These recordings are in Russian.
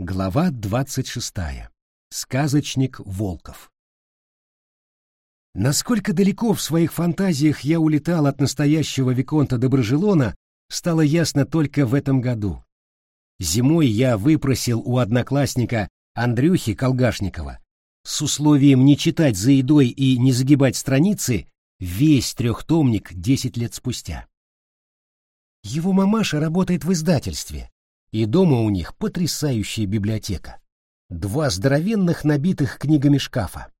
Глава двадцать шестая. Сказочник Волков. Насколько далеко в своих фантазиях я улетал от настоящего Виконта Доброжелона, стало ясно только в этом году. Зимой я выпросил у одноклассника Андрюхи Колгашникова с условием не читать за едой и не загибать страницы весь трехтомник десять лет спустя. Его мамаша работает в издательстве, и дома у них потрясающая библиотека. Два здоровенных набитых книгами шкафа.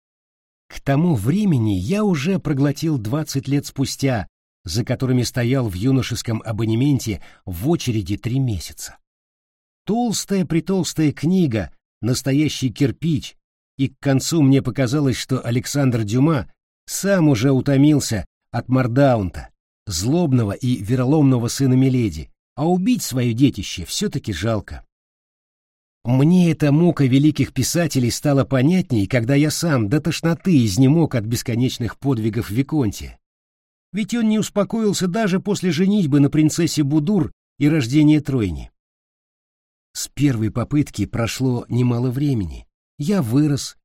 К тому времени я уже проглотил двадцать лет спустя, за которыми стоял в юношеском абонементе в очереди три месяца. Толстая-притолстая книга, настоящий кирпич, и к концу мне показалось, что Александр Дюма сам уже утомился от Мардаунта, злобного и вероломного сына Миледи, а убить свое детище все-таки жалко. Мне эта мука великих писателей стала понятней, когда я сам до тошноты изнемог от бесконечных подвигов Виконте. Ведь он не успокоился даже после женитьбы на принцессе Будур и рождения Тройни. С первой попытки прошло немало времени. Я вырос,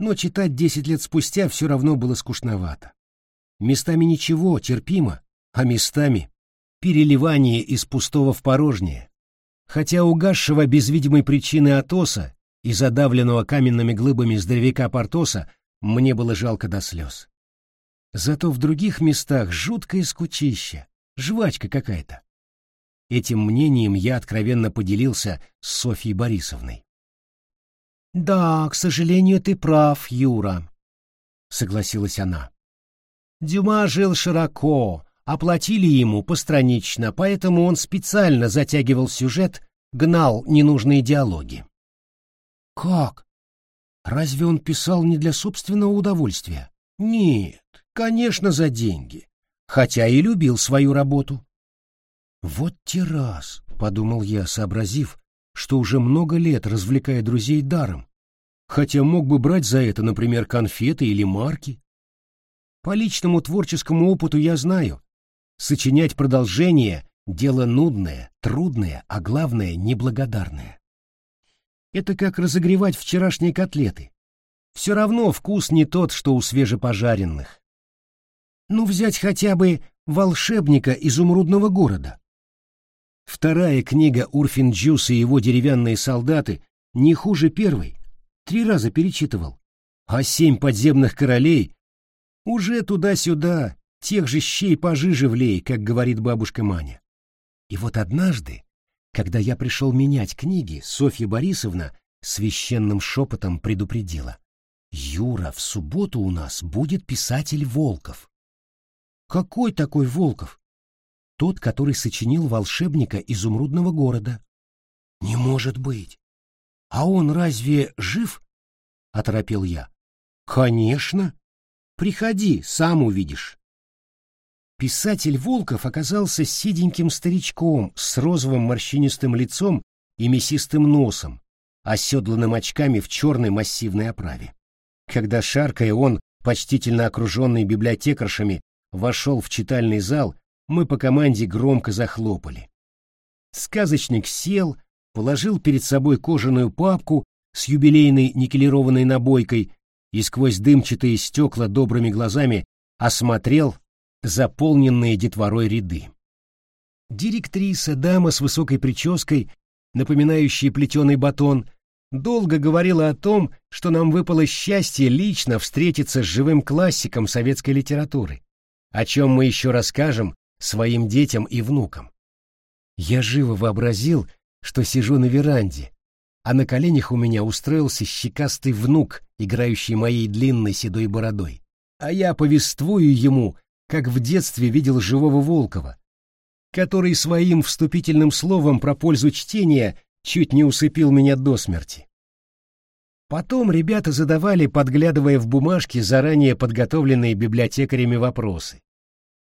но читать десять лет спустя все равно было скучновато. Местами ничего, терпимо, а местами переливание из пустого в порожнее. Хотя угасшего без видимой причины Атоса и задавленного каменными глыбами здоровяка Портоса мне было жалко до слез. Зато в других местах жуткое скучище, жвачка какая-то. Этим мнением я откровенно поделился с Софьей Борисовной. «Да, к сожалению, ты прав, Юра», — согласилась она. «Дюма жил широко, оплатили ему постранично, поэтому он специально затягивал сюжет, гнал ненужные диалоги». «Как? Разве он писал не для собственного удовольствия?» «Нет, конечно, за деньги, хотя и любил свою работу». «Вот те раз», — подумал я, сообразив, что уже много лет развлекая друзей даром, хотя мог бы брать за это, например, конфеты или марки. По личному творческому опыту я знаю, сочинять продолжение — дело нудное, трудное, а главное — неблагодарное. Это как разогревать вчерашние котлеты. Все равно вкус не тот, что у свежепожаренных. Ну, взять хотя бы «Волшебника изумрудного города». Вторая книга Урфин Джус и его деревянные солдаты не хуже первой, три раза перечитывал. А семь подземных королей уже туда-сюда, тех же щей пожиже влей, как говорит бабушка Маня. И вот однажды, когда я пришел менять книги, Софья Борисовна священным шепотом предупредила. «Юра, в субботу у нас будет писатель Волков». «Какой такой Волков?» тот, который сочинил волшебника изумрудного города. Не может быть. А он разве жив? оторопел я. Конечно. Приходи, сам увидишь. Писатель Волков оказался седеньким старичком с розовым морщинистым лицом и мясистым носом, оседланным очками в черной массивной оправе. Когда, шаркая, он, почтительно окруженный библиотекаршами, вошел в читальный зал, мы по команде громко захлопали. Сказочник сел, положил перед собой кожаную папку с юбилейной никелированной набойкой и сквозь дымчатые стекла добрыми глазами осмотрел заполненные детворой ряды. Директриса, дама с высокой прической, напоминающая плетеный батон, долго говорила о том, что нам выпало счастье лично встретиться с живым классиком советской литературы, о чем мы еще расскажем своим детям и внукам. Я живо вообразил, что сижу на веранде, а на коленях у меня устроился щекастый внук, играющий моей длинной седой бородой. А я повествую ему, как в детстве видел живого Волкова, который своим вступительным словом про пользу чтения чуть не усыпил меня до смерти. Потом ребята задавали, подглядывая в бумажки, заранее подготовленные библиотекарями вопросы.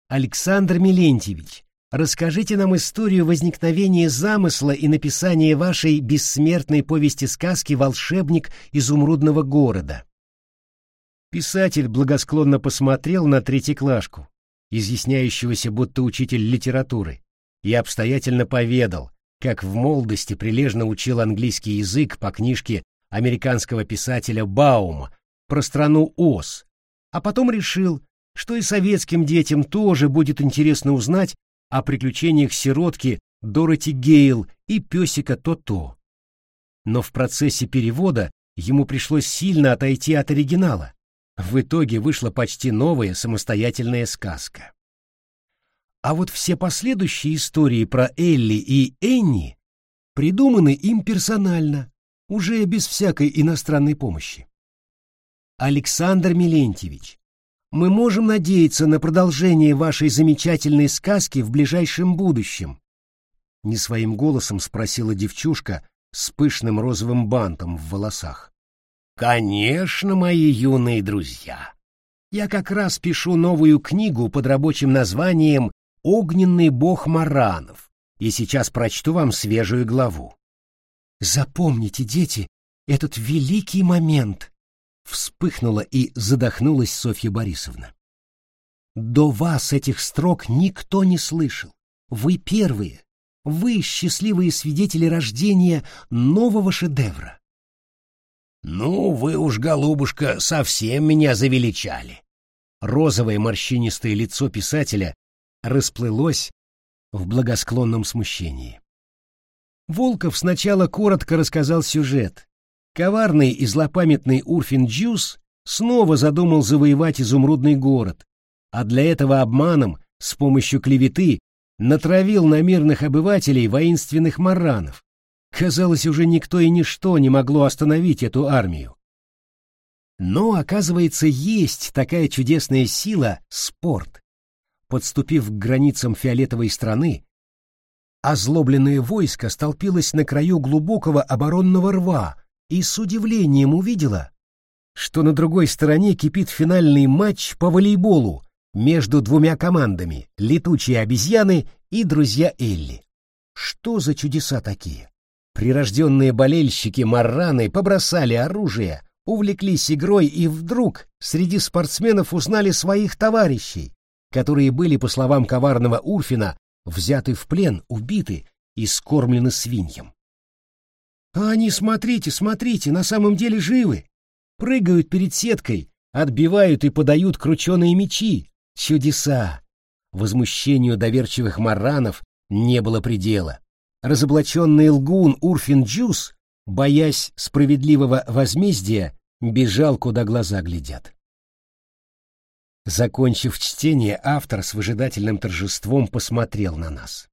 Александр Милентьевич, расскажите нам историю возникновения замысла и написания вашей бессмертной повести-сказки «Волшебник изумрудного города». Писатель благосклонно посмотрел на третьеклашку, изъясняющегося будто учитель литературы, и обстоятельно поведал, как в молодости прилежно учил английский язык по книжке американского писателя Баума про страну Оз, а потом решил, что и советским детям тоже будет интересно узнать о приключениях сиротки Дороти Гейл и песика То-То. Но в процессе перевода ему пришлось сильно отойти от оригинала. В итоге вышла почти новая самостоятельная сказка. А вот все последующие истории про Элли и Энни придуманы им персонально, уже без всякой иностранной помощи. Александр Милентьевич, мы можем надеяться на продолжение вашей замечательной сказки в ближайшем будущем? Не своим голосом спросила девчушка с пышным розовым бантом в волосах. Конечно, мои юные друзья. Я как раз пишу новую книгу под рабочим названием «Огненный бог Маранов», и сейчас прочту вам свежую главу. Запомните, дети, этот великий момент, Вспыхнула и задохнулась Софья Борисовна. До вас этих строк никто не слышал. Вы первые. Вы счастливые свидетели рождения нового шедевра. Ну, вы уж, голубушка, совсем меня завеличали. Розовое морщинистое лицо писателя расплылось в благосклонном смущении. Волков сначала коротко рассказал сюжет, Коварный и злопамятный Урфин Джус снова задумал завоевать изумрудный город, а для этого обманом, с помощью клеветы, натравил на мирных обывателей воинственных маранов. Казалось, уже никто и ничто не могло остановить эту армию. Но, оказывается, есть такая чудесная сила — спорт. Подступив к границам фиолетовой страны, озлобленное войско столпилось на краю глубокого оборонного рва, и с удивлением увидела, что на другой стороне кипит финальный матч по волейболу между двумя командами «Летучие обезьяны» и «Друзья Элли». Что за чудеса такие? Прирожденные болельщики Марраны побросали оружие, увлеклись игрой и вдруг среди спортсменов узнали своих товарищей, которые были, по словам коварного Урфина, взяты в плен, убиты и скормлены свиньям. А они, смотрите, смотрите, на самом деле живы. Прыгают перед сеткой, отбивают и подают крученые мечи. Чудеса! Возмущению доверчивых маранов не было предела. Разоблаченный лгун Урфин Джус, боясь справедливого возмездия, бежал, куда глаза глядят. Закончив чтение, автор с выжидательным торжеством посмотрел на нас.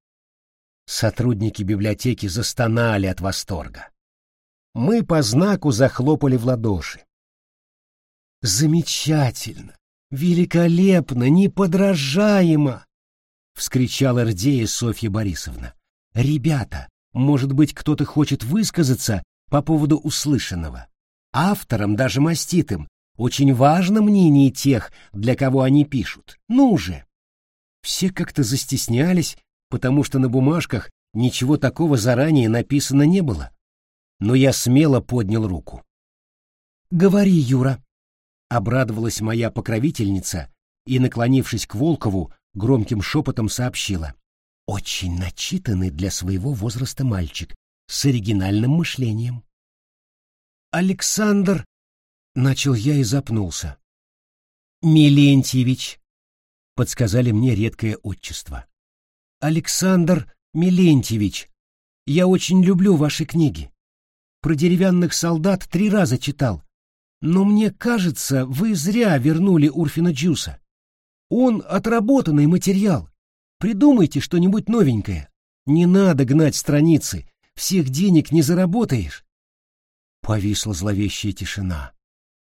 Сотрудники библиотеки застонали от восторга. Мы по знаку захлопали в ладоши. «Замечательно! Великолепно! Неподражаемо!» — вскричала Рдея Софья Борисовна. «Ребята, может быть, кто-то хочет высказаться по поводу услышанного. Авторам, даже маститым, очень важно мнение тех, для кого они пишут. Ну же!» Все как-то застеснялись, потому что на бумажках ничего такого заранее написано не было. Но я смело поднял руку. «Говори, Юра!» — обрадовалась моя покровительница и, наклонившись к Волкову, громким шепотом сообщила. «Очень начитанный для своего возраста мальчик, с оригинальным мышлением». «Александр!» — начал я и запнулся. «Милентьевич!» — подсказали мне редкое отчество. Александр Милентьевич, я очень люблю ваши книги. Про деревянных солдат три раза читал. Но мне кажется, вы зря вернули Урфина Джуса. Он отработанный материал. Придумайте что-нибудь новенькое. Не надо гнать страницы. Всех денег не заработаешь. Повисла зловещая тишина.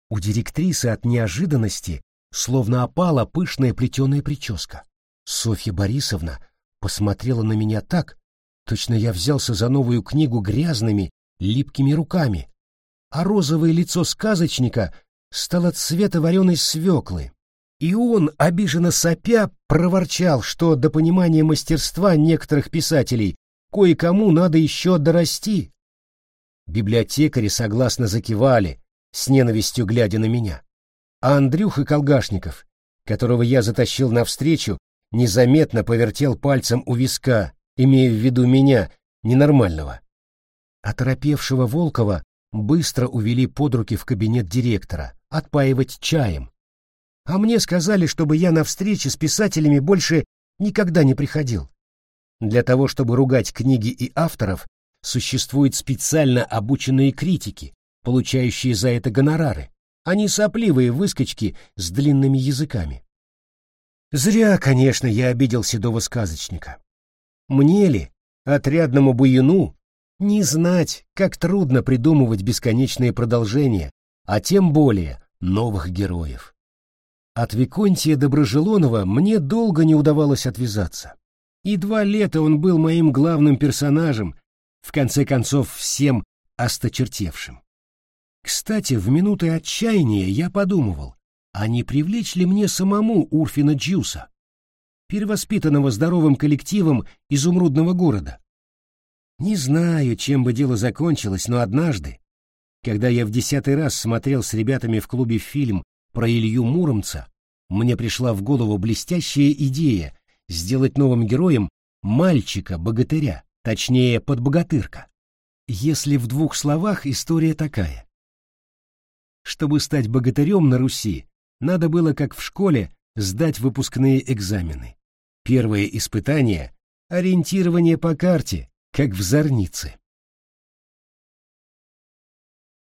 У директрисы от неожиданности словно опала пышная плетеная прическа. Софья Борисовна посмотрела на меня так, точно я взялся за новую книгу грязными, липкими руками, а розовое лицо сказочника стало цвета вареной свеклы, и он, обиженно сопя, проворчал, что до понимания мастерства некоторых писателей кое-кому надо еще дорасти. Библиотекари согласно закивали, с ненавистью глядя на меня. А Андрюха Колгашников, которого я затащил навстречу, незаметно повертел пальцем у виска, имея в виду меня, ненормального. Оторопевшего Волкова быстро увели под руки в кабинет директора, отпаивать чаем. А мне сказали, чтобы я на встречи с писателями больше никогда не приходил. Для того, чтобы ругать книги и авторов, существуют специально обученные критики, получающие за это гонорары, а не сопливые выскочки с длинными языками. Зря, конечно, я обидел седого сказочника. Мне ли, отрядному буюну, не знать, как трудно придумывать бесконечные продолжения, а тем более новых героев. От Виконтия Доброжелонова мне долго не удавалось отвязаться. И два лета он был моим главным персонажем, в конце концов всем осточертевшим. Кстати, в минуты отчаяния я подумывал, а не привлечь ли мне самому Урфина Джуса, перевоспитанного здоровым коллективом изумрудного города. Не знаю, чем бы дело закончилось, но однажды, когда я в десятый раз смотрел с ребятами в клубе фильм про Илью Муромца, мне пришла в голову блестящая идея сделать новым героем мальчика-богатыря, точнее, подбогатырка. Если в двух словах история такая. Чтобы стать богатырем на Руси, надо было, как в школе, сдать выпускные экзамены. Первое испытание — ориентирование по карте, как в зорнице.